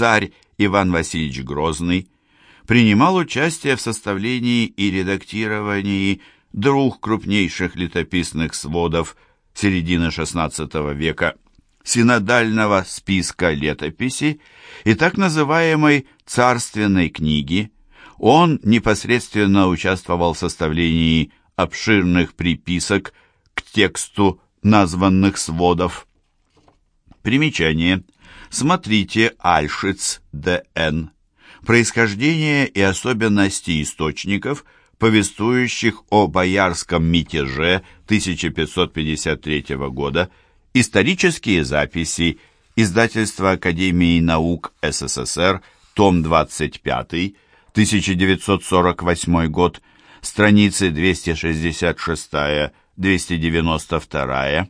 царь Иван Васильевич Грозный, принимал участие в составлении и редактировании двух крупнейших летописных сводов середины XVI века синодального списка летописи и так называемой «царственной книги», он непосредственно участвовал в составлении обширных приписок к тексту названных сводов. Примечание. Смотрите Альшиц Д.Н. Происхождение и особенности источников, повествующих о боярском мятеже 1553 года, исторические записи, издательство Академии наук СССР, том 25, 1948 год, страницы 266-292,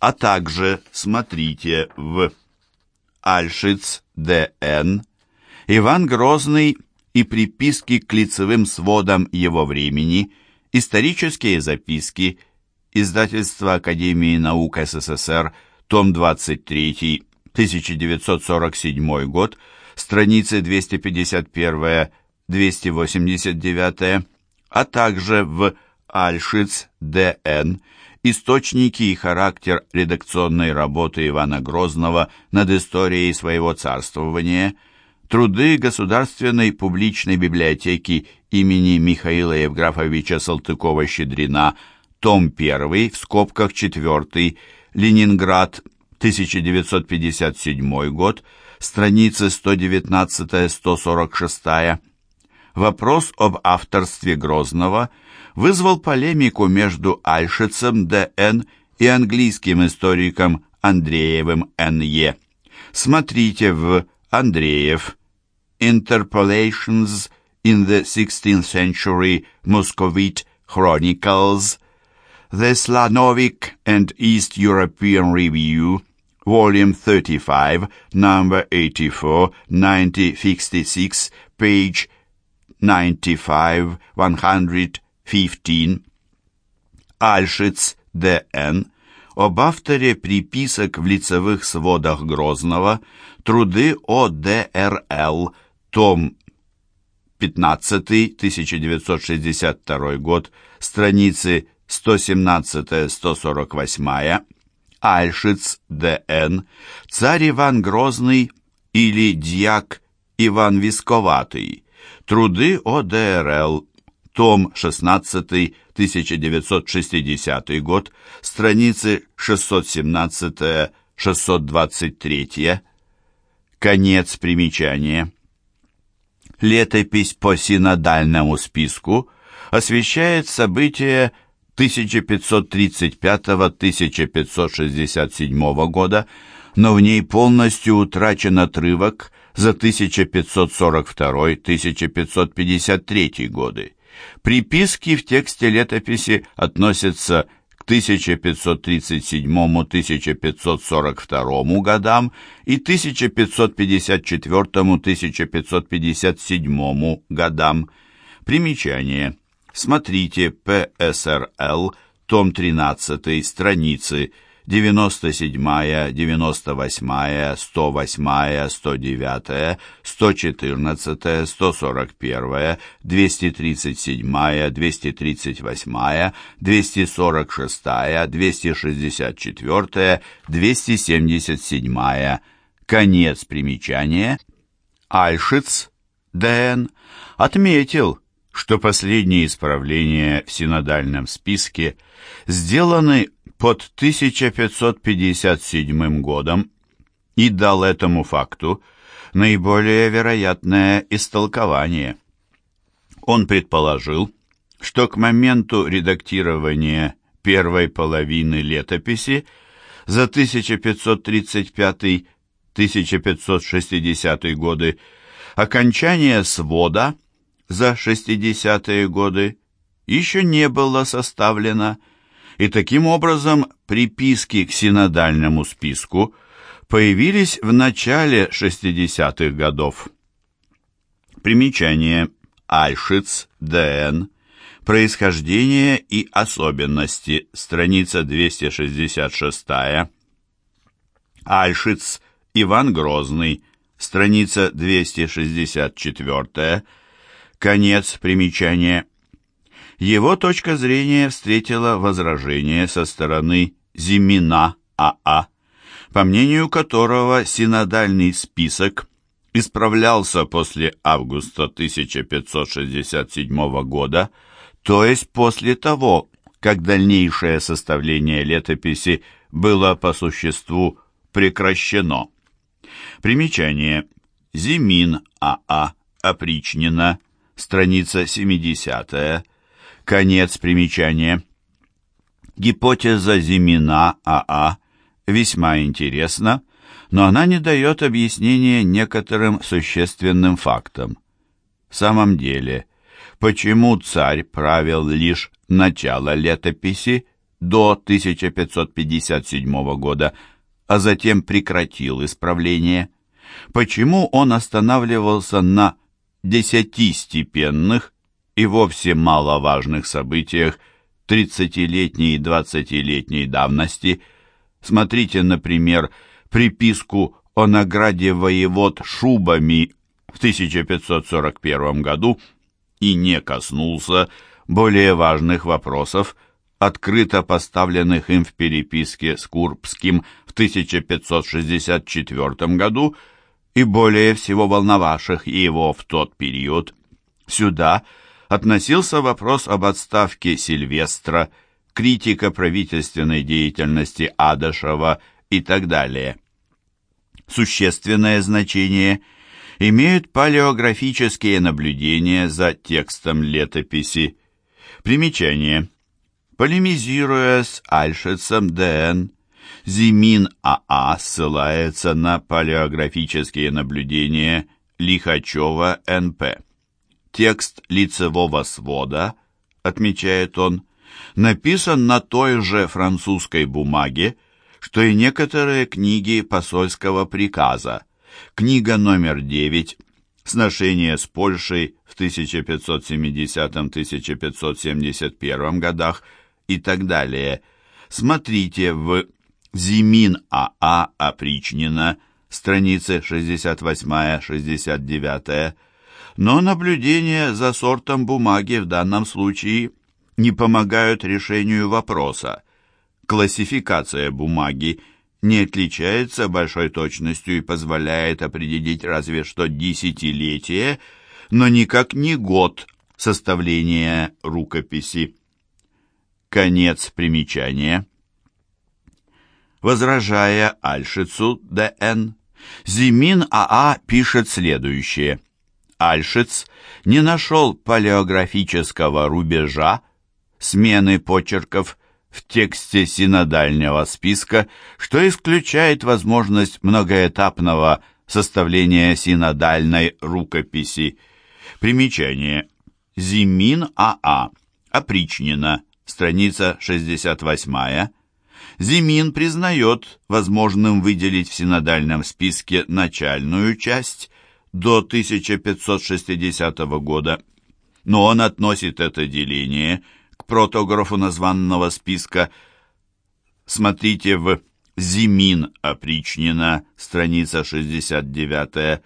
а также смотрите в Альшиц Д.Н., Иван Грозный и приписки к лицевым сводам его времени, исторические записки, издательство Академии наук СССР, том 23, 1947 год, страницы 251-289, а также в Альшиц Д.Н. Источники и характер редакционной работы Ивана Грозного над историей своего царствования, труды Государственной публичной библиотеки имени Михаила Евграфовича Салтыкова-Щедрина, том 1, в скобках 4, Ленинград, 1957 год, страницы 119-146. Вопрос об авторстве Грозного вызвал полемику между Альшицем Д.Н. и английским историком Андреевым Н.Е. Смотрите в Андреев Interpolations in the 16th Century Muscovite Chronicles The Slanovic and East European Review Volume 35, number 84, 9066, page 95, 115. Альшиц Д.Н. об авторе приписок в лицевых сводах Грозного, труды о Д.Р.Л., том 15, 1962 год, страницы 117-148, Альшиц Д.Н., царь Иван Грозный или дьяк Иван Висковатый, труды о ДРЛ, том 16, 1960 год, страницы 617-623, конец примечания. Летопись по синодальному списку освещает события 1535-1567 года, но в ней полностью утрачен отрывок за 1542-1553 годы. Приписки в тексте летописи относятся к 1537-1542 годам и 1554-1557 годам. Примечание. Смотрите ПСРЛ, том 13, страницы 97, 98, 108, 109, 114, 141, 237, 238, 246, 264, 277. Конец примечания. Альшиц, Дэн, отметил, что последние исправления в синодальном списке сделаны под 1557 годом и дал этому факту наиболее вероятное истолкование. Он предположил, что к моменту редактирования первой половины летописи за 1535-1560 годы окончание свода – за 60-е годы еще не было составлено, и таким образом приписки к синодальному списку появились в начале 60-х годов. Примечание Альшиц, Д.Н. Происхождение и особенности, страница 266. Альшиц, Иван Грозный, страница 264, конец примечания. Его точка зрения встретила возражение со стороны Зимина АА, по мнению которого синодальный список исправлялся после августа 1567 года, то есть после того, как дальнейшее составление летописи было по существу прекращено. Примечание. Зимин АА. Опричнина. Страница 70 Конец примечания. Гипотеза Зимина АА весьма интересна, но она не дает объяснения некоторым существенным фактам. В самом деле, почему царь правил лишь начало летописи до 1557 года, а затем прекратил исправление? Почему он останавливался на десятистепенных и вовсе маловажных событиях 30-летней и 20-летней давности. Смотрите, например, приписку о награде воевод шубами в 1541 году и не коснулся более важных вопросов, открыто поставленных им в переписке с Курбским в 1564 году и более всего волновавших его в тот период. Сюда – относился вопрос об отставке Сильвестра, критика правительственной деятельности Адашева и так далее. Существенное значение имеют палеографические наблюдения за текстом летописи. Примечание. Полемизируя с Альшицем Д.Н., Зимин А.А. ссылается на палеографические наблюдения Лихачева Н.П. Текст лицевого свода, отмечает он, написан на той же французской бумаге, что и некоторые книги посольского приказа. Книга номер 9 «Сношение с Польшей» в 1570-1571 годах и так далее. Смотрите в «Зимин А.А. Опричнина», страницы 68-69, но наблюдения за сортом бумаги в данном случае не помогают решению вопроса. Классификация бумаги не отличается большой точностью и позволяет определить разве что десятилетие, но никак не год составления рукописи. Конец примечания. Возражая Альшицу Д.Н., Зимин А.А. пишет следующее. Альшиц не нашел палеографического рубежа, смены почерков в тексте синодального списка, что исключает возможность многоэтапного составления синодальной рукописи. Примечание. Зимин А.А. Опричнина. Страница 68. Зимин признает возможным выделить в синодальном списке начальную часть до 1560 года, но он относит это деление к протографу названного списка. Смотрите в «Зимин опричнина», страница 69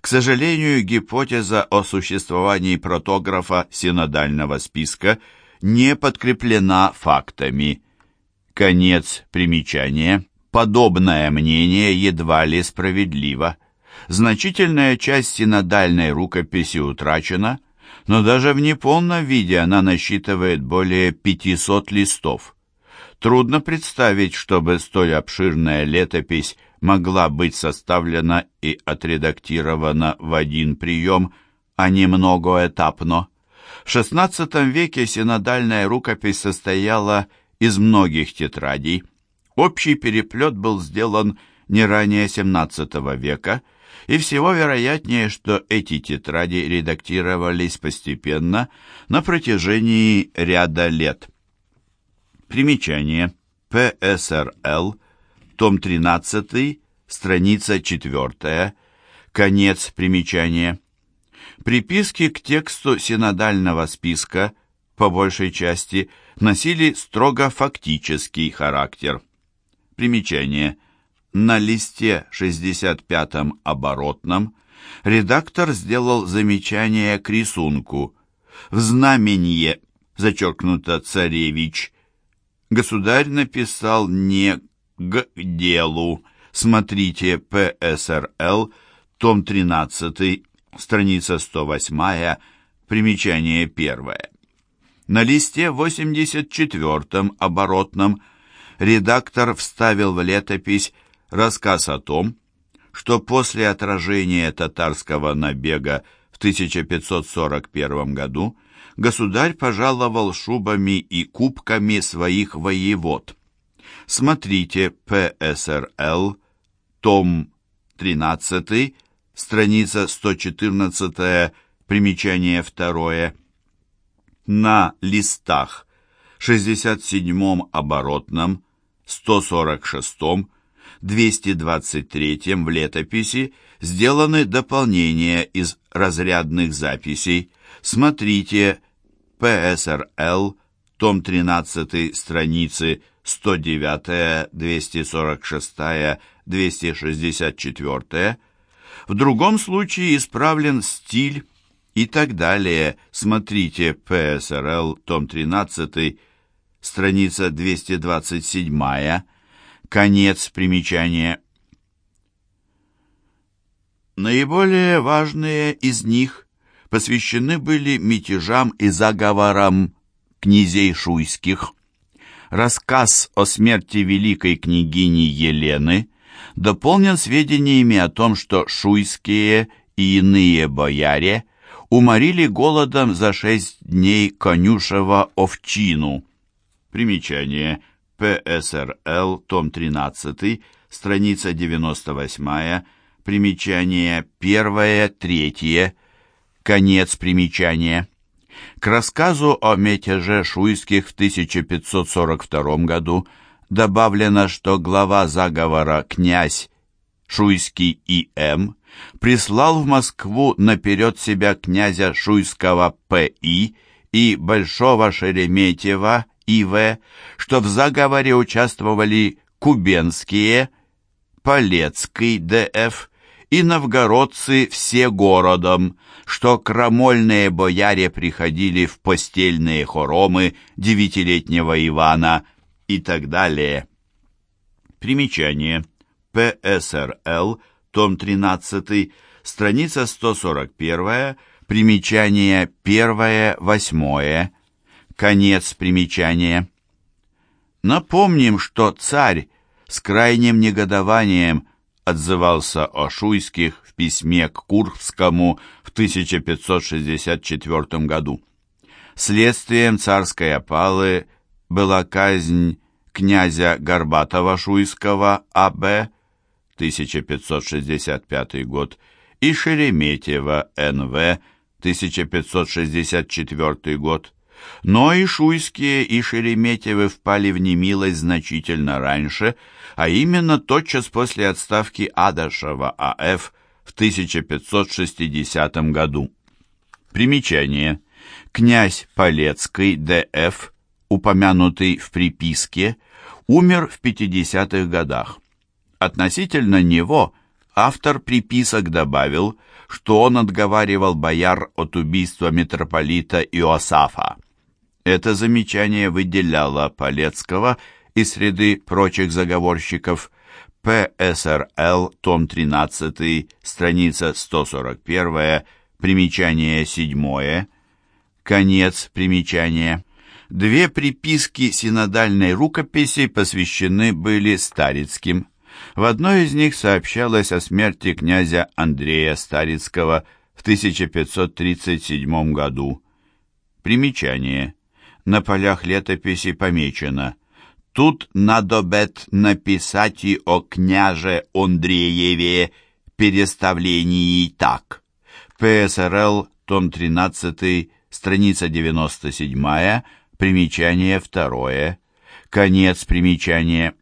К сожалению, гипотеза о существовании протографа синодального списка не подкреплена фактами. Конец примечания. Подобное мнение едва ли справедливо. Значительная часть синодальной рукописи утрачена, но даже в неполном виде она насчитывает более 500 листов. Трудно представить, чтобы столь обширная летопись могла быть составлена и отредактирована в один прием, а не многоэтапно. В XVI веке синодальная рукопись состояла из многих тетрадей. Общий переплет был сделан не ранее XVII века – и всего вероятнее, что эти тетради редактировались постепенно на протяжении ряда лет. Примечание. ПСРЛ, том 13, страница 4, конец примечания. Приписки к тексту синодального списка, по большей части, носили строго фактический характер. Примечание. На листе 65 оборотном редактор сделал замечание к рисунку. В знаменье зачеркнуто «царевич». Государь написал не «к делу». Смотрите ПСРЛ, том 13, страница 108, примечание первое. На листе 84 оборотном редактор вставил в летопись рассказ о том, что после отражения татарского набега в 1541 году государь пожаловал шубами и кубками своих воевод. Смотрите ПСРЛ, том 13, страница 114, примечание второе. На листах 67 оборотном, 146 223 в летописи сделаны дополнения из разрядных записей. Смотрите ПСРЛ, том 13, страницы 109, 246, 264. В другом случае исправлен стиль и так далее. Смотрите ПСРЛ, том 13, страница 227 Конец примечания. Наиболее важные из них посвящены были мятежам и заговорам князей шуйских. Рассказ о смерти великой княгини Елены дополнен сведениями о том, что шуйские и иные бояре уморили голодом за шесть дней конюшева овчину. Примечание – ПСРЛ, том 13, страница 98, примечание 1-3, конец примечания. К рассказу о мятеже шуйских в 1542 году добавлено, что глава заговора князь Шуйский И.М. прислал в Москву наперед себя князя Шуйского П.И. и Большого Шереметьева и.В., что в заговоре участвовали Кубенские, Полецкий Д.Ф. и новгородцы все городом, что крамольные бояре приходили в постельные хоромы девятилетнего Ивана и так далее. Примечание. ПСРЛ, том 13, страница 141, примечание 1-8, Конец примечания. Напомним, что царь с крайним негодованием отзывался о Шуйских в письме к Курбскому в 1564 году. Следствием царской опалы была казнь князя Горбатова-Шуйского А.Б. 1565 год и Шереметьева Н.В. 1564 год. Но и Шуйские, и Шереметьевы впали в немилость значительно раньше, а именно тотчас после отставки Адашева А.Ф. в 1560 году. Примечание. Князь Полецкий Д.Ф., упомянутый в приписке, умер в 50-х годах. Относительно него автор приписок добавил, что он отговаривал бояр от убийства митрополита Иосафа. Это замечание выделяло Полецкого из среды прочих заговорщиков. ПСРЛ, том 13, страница 141, примечание 7, конец примечания. Две приписки синодальной рукописи посвящены были Старицким. В одной из них сообщалось о смерти князя Андрея Старицкого в 1537 году. Примечание на полях летописи помечено «Тут надобет написать и о княже Андрееве переставлении так». ПСРЛ, том 13, страница 97, примечание второе, конец примечания.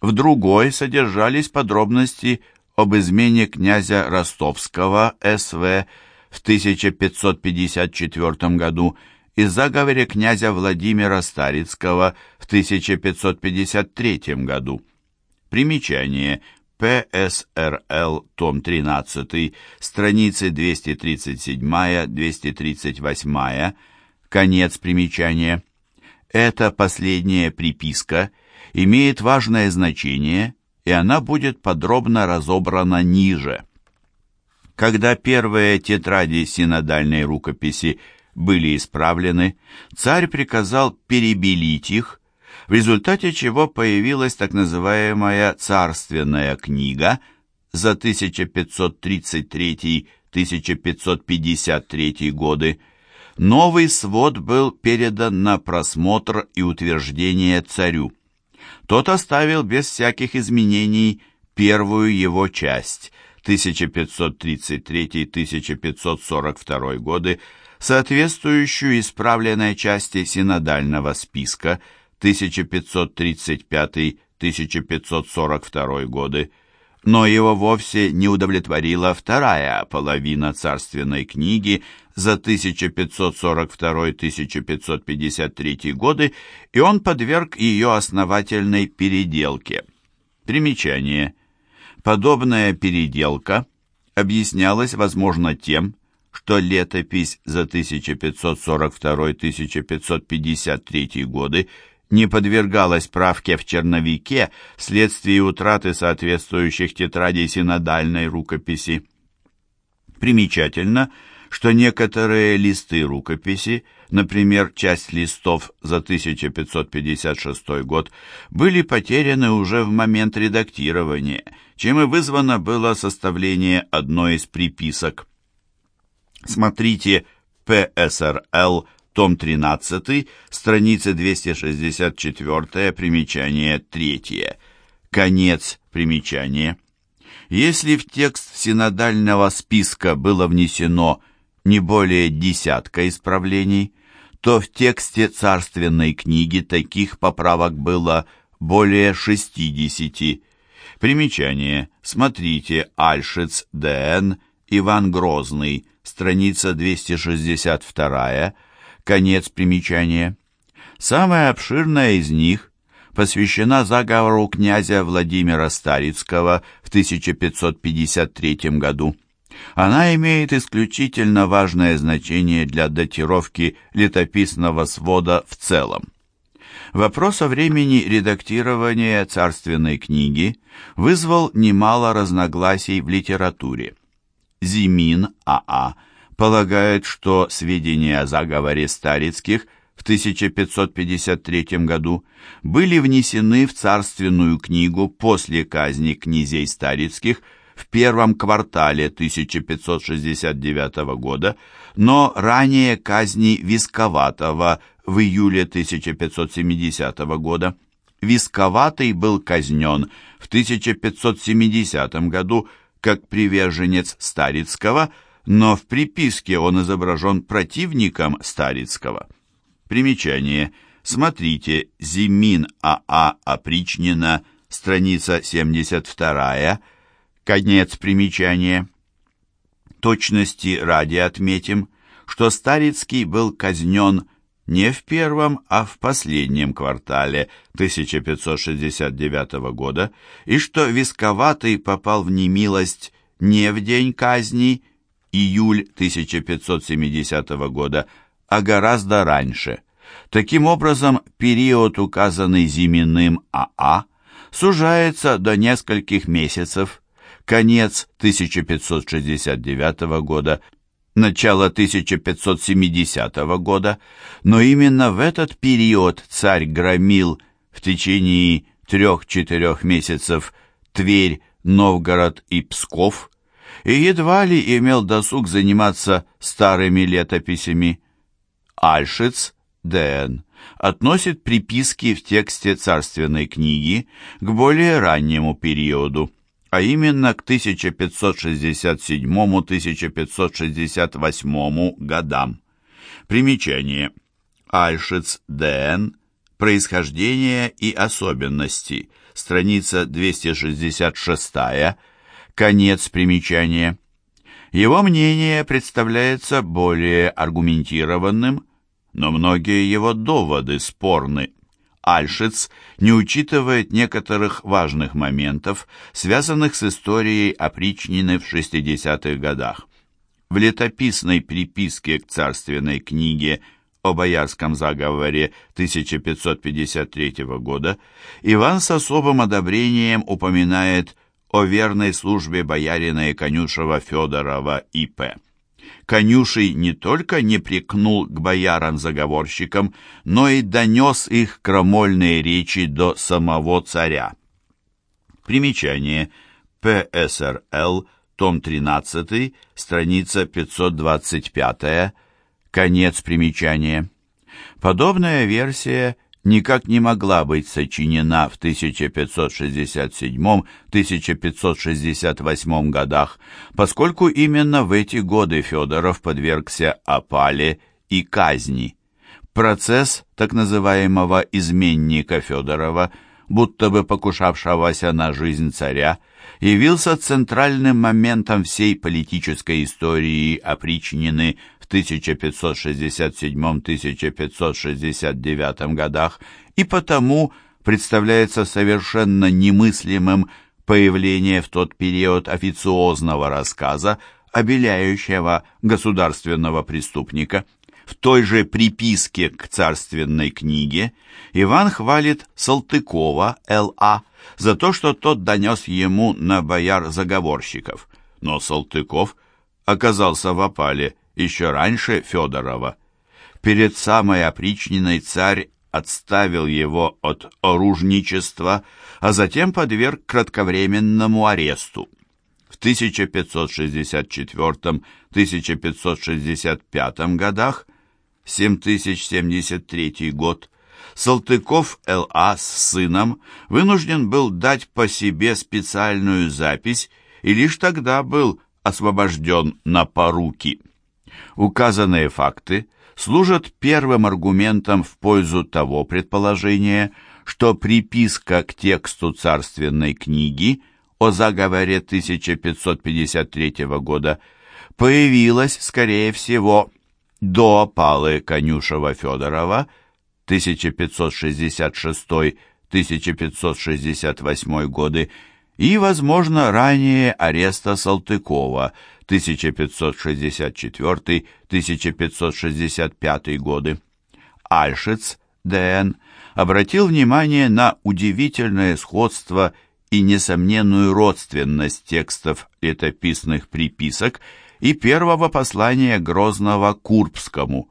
В другой содержались подробности об измене князя Ростовского С.В. в 1554 году и заговоре князя Владимира Старицкого в 1553 году. Примечание ПСРЛ, том 13, страницы 237-238, конец примечания. Эта последняя приписка имеет важное значение, и она будет подробно разобрана ниже. Когда первые тетради синодальной рукописи были исправлены, царь приказал перебелить их, в результате чего появилась так называемая «царственная книга» за 1533-1553 годы. Новый свод был передан на просмотр и утверждение царю. Тот оставил без всяких изменений первую его часть 1533-1542 годы, соответствующую исправленной части синодального списка 1535-1542 годы, но его вовсе не удовлетворила вторая половина царственной книги за 1542-1553 годы, и он подверг ее основательной переделке. Примечание. Подобная переделка объяснялась, возможно, тем, что летопись за 1542-1553 годы не подвергалась правке в черновике вследствие утраты соответствующих тетрадей синодальной рукописи. Примечательно, что некоторые листы рукописи, например, часть листов за 1556 год, были потеряны уже в момент редактирования, чем и вызвано было составление одной из приписок. Смотрите ПСРЛ, том 13, страница 264, примечание 3. Конец примечания. Если в текст синодального списка было внесено не более десятка исправлений, то в тексте царственной книги таких поправок было более 60. Примечание. Смотрите Альшиц, Д.Н., Иван Грозный, страница 262, конец примечания. Самая обширная из них посвящена заговору князя Владимира Старицкого в 1553 году. Она имеет исключительно важное значение для датировки летописного свода в целом. Вопрос о времени редактирования царственной книги вызвал немало разногласий в литературе. Зимин А.А. полагает, что сведения о заговоре Старицких в 1553 году были внесены в царственную книгу после казни князей Старицких в первом квартале 1569 года, но ранее казни Висковатого в июле 1570 года. Висковатый был казнен в 1570 году как приверженец Старицкого, но в приписке он изображен противником Старицкого. Примечание. Смотрите Зимин А.А. Опричнина, страница 72 Конец примечания. Точности ради отметим, что Старицкий был казнен не в первом, а в последнем квартале 1569 года, и что Висковатый попал в немилость не в день казни, июль 1570 года, а гораздо раньше. Таким образом, период, указанный Зиминым АА, сужается до нескольких месяцев, конец 1569 года, начало 1570 года, но именно в этот период царь громил в течение трех-четырех месяцев Тверь, Новгород и Псков, и едва ли имел досуг заниматься старыми летописями. Альшиц, Д.Н., относит приписки в тексте царственной книги к более раннему периоду а именно к 1567-1568 годам. Примечание. Альшиц Д.Н. Происхождение и особенности. Страница 266. Конец примечания. Его мнение представляется более аргументированным, но многие его доводы спорны. Альшиц не учитывает некоторых важных моментов, связанных с историей опричнины в 60-х годах. В летописной приписке к царственной книге о Боярском заговоре 1553 года Иван с особым одобрением упоминает о верной службе боярина и конюшева Федорова И.П. Конюший не только не прикнул к боярам-заговорщикам, но и донес их крамольные речи до самого царя. Примечание. ПСРЛ, том 13, страница 525, конец примечания. Подобная версия никак не могла быть сочинена в 1567-1568 годах, поскольку именно в эти годы Федоров подвергся опале и казни. Процесс так называемого «изменника Федорова», будто бы покушавшегося на жизнь царя, явился центральным моментом всей политической истории опричнины в 1567-1569 годах и потому представляется совершенно немыслимым появление в тот период официозного рассказа, обеляющего государственного преступника. В той же приписке к царственной книге Иван хвалит Салтыкова Л.А. за то, что тот донес ему на бояр-заговорщиков. Но Салтыков оказался в опале еще раньше Федорова. Перед самой опричниной царь отставил его от оружничества, а затем подверг кратковременному аресту. В 1564-1565 годах, 7073 год, Салтыков Л.А. с сыном вынужден был дать по себе специальную запись и лишь тогда был освобожден на поруки. Указанные факты служат первым аргументом в пользу того предположения, что приписка к тексту царственной книги о заговоре 1553 года появилась, скорее всего, до опалы Конюшева-Федорова 1566-1568 годы и, возможно, ранее ареста Салтыкова 1564-1565 годы. Альшиц, Д.Н., обратил внимание на удивительное сходство и несомненную родственность текстов летописных приписок и первого послания Грозного Курбскому.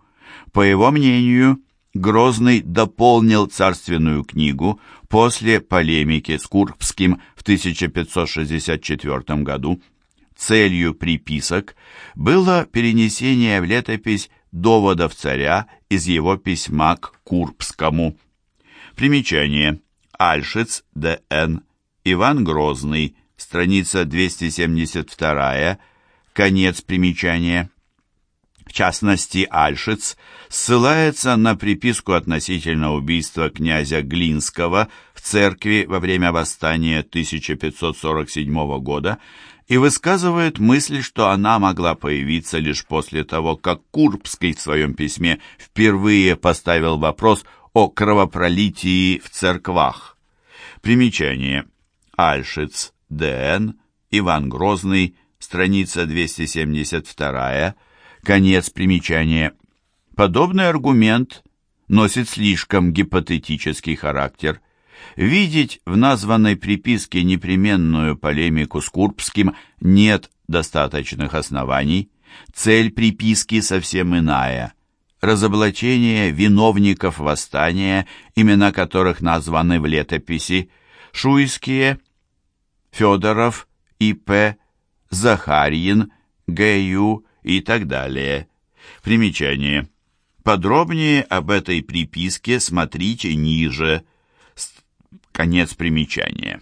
По его мнению, Грозный дополнил царственную книгу после полемики с Курбским в 1564 году, Целью приписок было перенесение в летопись доводов царя из его письма к Курбскому. Примечание. Альшиц, Д.Н. Иван Грозный, страница 272, конец примечания. Частности, Альшиц ссылается на приписку относительно убийства князя Глинского в церкви во время восстания 1547 года, и высказывает мысль, что она могла появиться лишь после того, как Курбский в своем письме впервые поставил вопрос о кровопролитии в церквах. Примечание. Альшиц, Д.Н., Иван Грозный, страница 272, конец примечания. Подобный аргумент носит слишком гипотетический характер. Видеть в названной приписке непременную полемику с Курбским нет достаточных оснований. Цель приписки совсем иная. Разоблачение виновников восстания, имена которых названы в летописи, Шуйские, Федоров, И.П., Захарьин, Г.Ю. и так далее. Примечание. Подробнее об этой приписке смотрите ниже – Конец примечания.